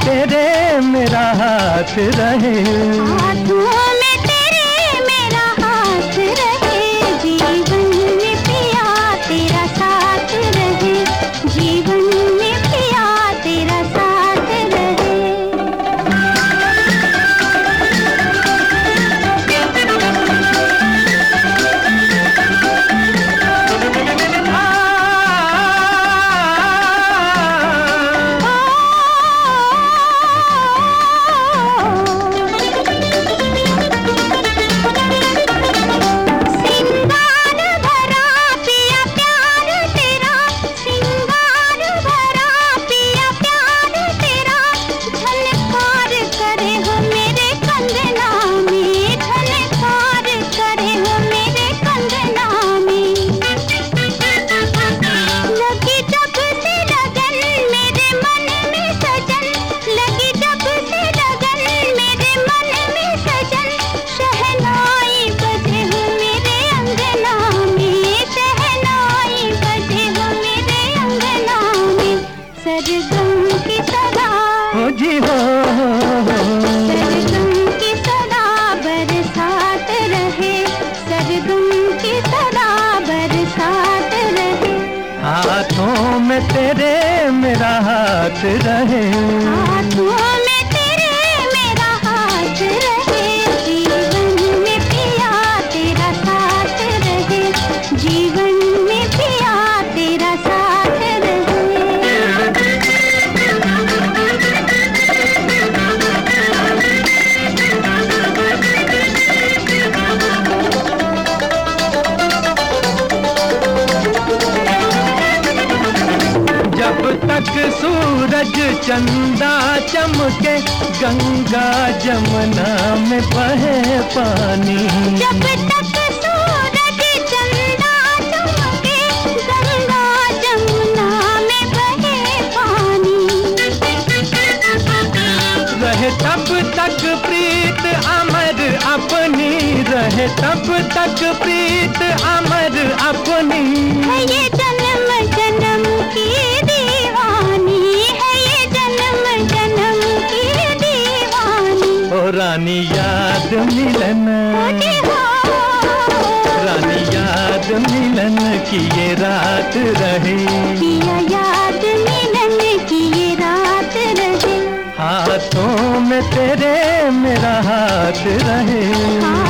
तेरे मेरा हाथ रहे। हाथों जी हो। सरगम की तरह बरसात रहे। सरगम की तरह बरसात रहे। हाथों में तेरे मेरा हाथ रहे। हाथों तक सूरज चंदा चमके गंगा जमुना में बहे पानी। जब तक सूरज चंदा चमके गंगा जमुना में बहे पानी। रहे तब तक प्रीत अमर अपनी रहे तब तक प्रीत अमर अपनी ओ रानी याद मिलन। रानी याद मिलन की ये रात रहे। किया याद मिलन की ये रात रहे। हाथों में तेरे मेरा हाथ रहे। हाथों